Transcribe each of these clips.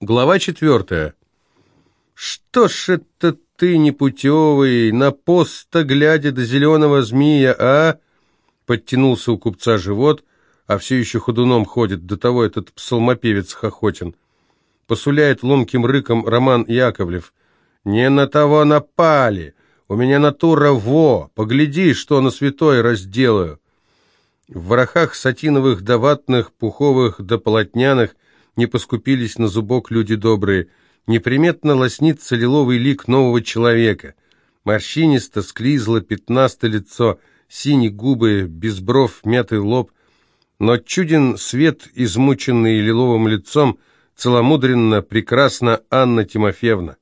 Глава четвертая. «Что ж это ты, непутевый, на поста глядя до зеленого змея, а?» Подтянулся у купца живот, а все еще ходуном ходит, до того этот псалмопевец Хохотин. Посуляет ломким рыком Роман Яковлев. «Не на того напали! У меня натура во! Погляди, что на святой разделаю!» В ворохах сатиновых да ватных, пуховых да полотняных – не поскупились на зубок люди добрые. Неприметно лоснится лиловый лик нового человека. Морщинисто, склизло, пятнасто лицо, синие губы, безбров, мятый лоб. Но чуден свет, измученный лиловым лицом, целомудренно, прекрасно Анна Тимофеевна.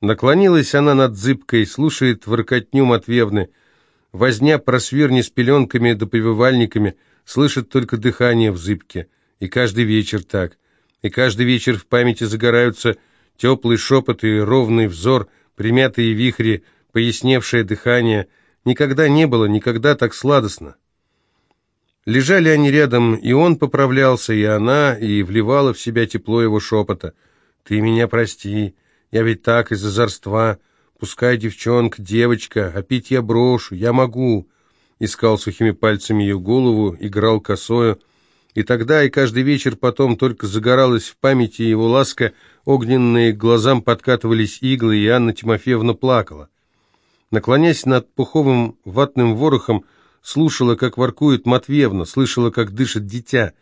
Наклонилась она над зыбкой, слушает воркотню Матвеевны, возня просвирни с пеленками да повивальниками, слышит только дыхание в зыбке. И каждый вечер так и каждый вечер в памяти загораются теплый шепот и ровный взор, примятые вихри, поясневшее дыхание. Никогда не было, никогда так сладостно. Лежали они рядом, и он поправлялся, и она, и вливала в себя тепло его шепота. «Ты меня прости, я ведь так из озорства. Пускай девчонка, девочка, а пить я брошу, я могу». Искал сухими пальцами ее голову, играл косою, и тогда, и каждый вечер потом только загоралась в памяти его ласка, огненные глазам подкатывались иглы, и Анна Тимофеевна плакала. Наклонясь над пуховым ватным ворохом, слушала, как воркует Матвеевна, слышала, как дышит дитя.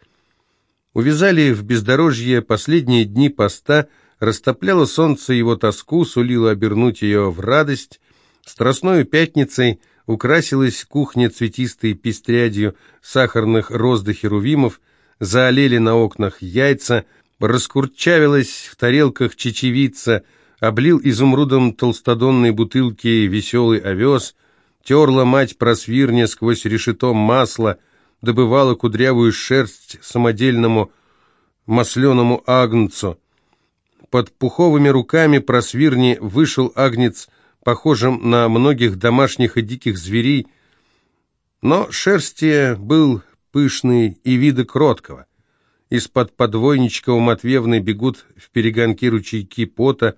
Увязали в бездорожье последние дни поста, растопляло солнце его тоску, сулило обернуть ее в радость. Страстною пятницей Украсилась кухня цветистой пестрядью сахарных роз до херувимов, заолели на окнах яйца, раскурчавилась в тарелках чечевица, облил изумрудом толстодонной бутылки веселый овес, терла мать просвирня сквозь решето масло, добывала кудрявую шерсть самодельному масленому агнцу. Под пуховыми руками просвирни вышел агнец – похожим на многих домашних и диких зверей, но шерсти был пышный и вида кроткого. Из-под подвойничка у Матвеевны бегут в перегонки ручейки пота,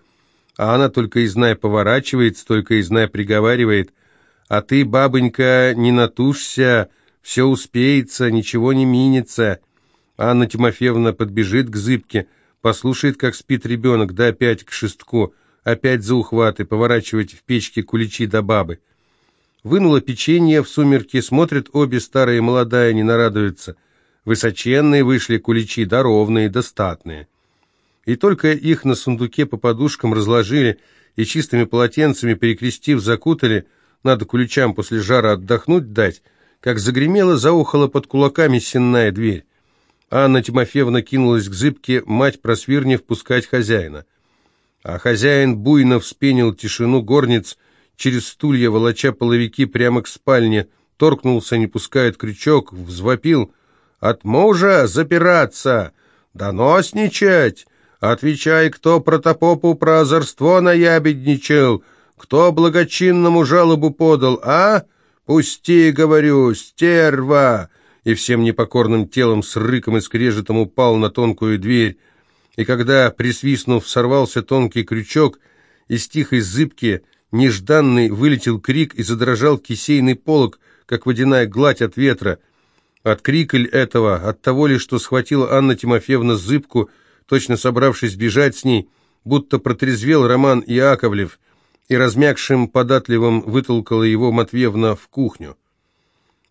а она только и зная поворачивается, только и зная приговаривает, «А ты, бабонька, не натушься, все успеется, ничего не минится». Анна Тимофеевна подбежит к зыбке, послушает, как спит ребенок, да опять к шестку – опять за ухваты, поворачивать в печке куличи до бабы. Вынула печенье в сумерки, смотрят обе старые и молодая, не нарадуются. Высоченные вышли куличи, да ровные, да статные. И только их на сундуке по подушкам разложили и чистыми полотенцами, перекрестив, закутали, надо куличам после жара отдохнуть дать, как загремела, заухала под кулаками сенная дверь. Анна Тимофеевна кинулась к зыбке, мать просвирнев пускать хозяина а хозяин буйно вспенил тишину горниц, через стулья волоча половики прямо к спальне, торкнулся, не пускает крючок, взвопил. «От мужа запираться! Доносничать! Отвечай, кто протопопу про озорство наябедничал, кто благочинному жалобу подал, а? Пусти, говорю, стерва!» И всем непокорным телом с рыком и скрежетом упал на тонкую дверь, и когда, присвистнув, сорвался тонкий крючок, из тихой зыбки, нежданный, вылетел крик и задрожал кисейный полог, как водяная гладь от ветра. От крика ли этого, от того ли, что схватила Анна Тимофеевна зыбку, точно собравшись бежать с ней, будто протрезвел Роман Иаковлев, и размягшим податливым вытолкала его Матвеевна в кухню.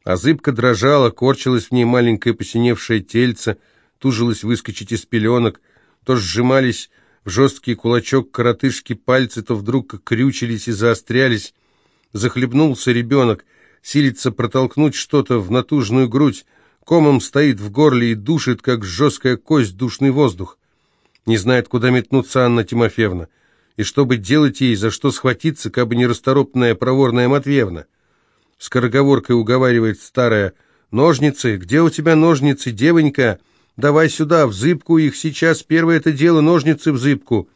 А зыбка дрожала, корчилась в ней маленькое посиневшее тельце, тужилась выскочить из пеленок, то сжимались в жесткий кулачок коротышки пальцы, то вдруг крючились и заострялись. Захлебнулся ребенок, силится протолкнуть что-то в натужную грудь, комом стоит в горле и душит, как жесткая кость, душный воздух. Не знает, куда метнуться Анна Тимофеевна, и что бы делать ей, за что схватиться, как бы нерасторопная проворная Матвеевна. Скороговоркой уговаривает старая, «Ножницы, где у тебя ножницы, девонька?» Давай сюда, в зыбку их сейчас. Первое это дело, ножницы в зыбку.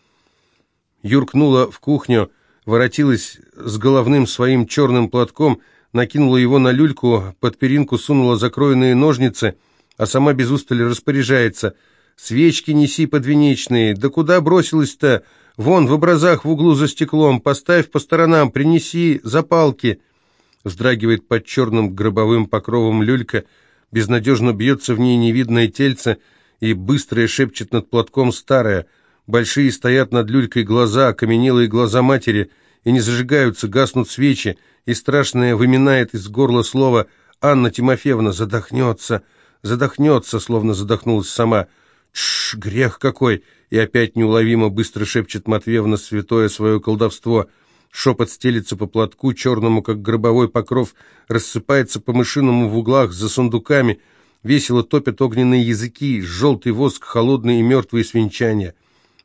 Юркнула в кухню, воротилась с головным своим черным платком, накинула его на люльку, под перинку сунула закроенные ножницы, а сама без устали распоряжается. Свечки неси подвенечные. Да куда бросилась-то? Вон, в образах в углу за стеклом. Поставь по сторонам, принеси запалки. Вздрагивает под черным гробовым покровом люлька. Безнадежно бьется в ней невидное тельце, и быстрое шепчет над платком старое. Большие стоят над люлькой глаза, окаменелые глаза матери, и не зажигаются, гаснут свечи, и страшное выминает из горла слово «Анна Тимофеевна задохнется, задохнется», словно задохнулась сама – Тш, грех какой! И опять неуловимо быстро шепчет Матвеевна святое свое колдовство. Шепот стелится по платку, черному, как гробовой покров, рассыпается по мышиному в углах за сундуками. Весело топят огненные языки, желтый воск, холодные и мертвые свинчания.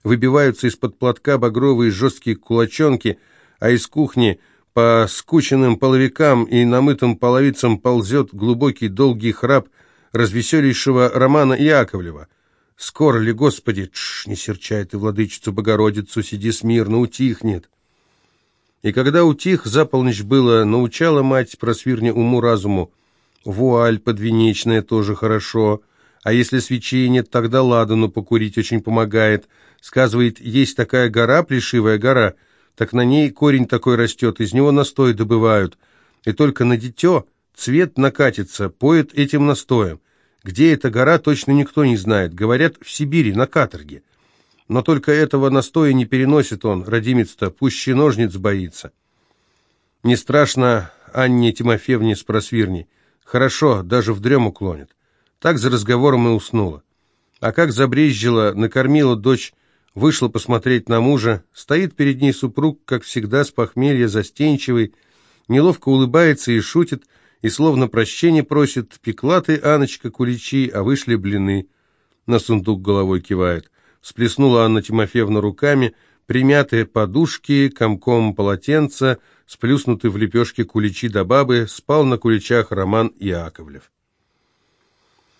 Выбиваются из-под платка багровые жесткие кулачонки, а из кухни по скученным половикам и намытым половицам ползет глубокий долгий храп развеселейшего Романа Яковлева. Скоро ли, Господи, тш, не серчай ты, владычицу Богородицу, сиди смирно, утихнет. И когда утих, за полночь было, научала мать про свирня уму-разуму. Вуаль подвенечная тоже хорошо, а если свечей нет, тогда ладану покурить очень помогает. Сказывает, есть такая гора, плешивая гора, так на ней корень такой растет, из него настой добывают. И только на дитё цвет накатится, поет этим настоем. Где эта гора, точно никто не знает. Говорят, в Сибири, на каторге. Но только этого настоя не переносит он, родимец-то, пуще ножниц боится. Не страшно Анне Тимофеевне с просвирней. Хорошо, даже в дрему клонит. Так за разговором и уснула. А как забрезжила, накормила дочь, вышла посмотреть на мужа, стоит перед ней супруг, как всегда, с похмелья застенчивый, неловко улыбается и шутит, и словно прощение просит, пекла ты, Аночка, куличи, а вышли блины. На сундук головой кивает. Сплеснула Анна Тимофеевна руками, примятые подушки, комком полотенца, сплюснутые в лепешке куличи до бабы, спал на куличах Роман Яковлев.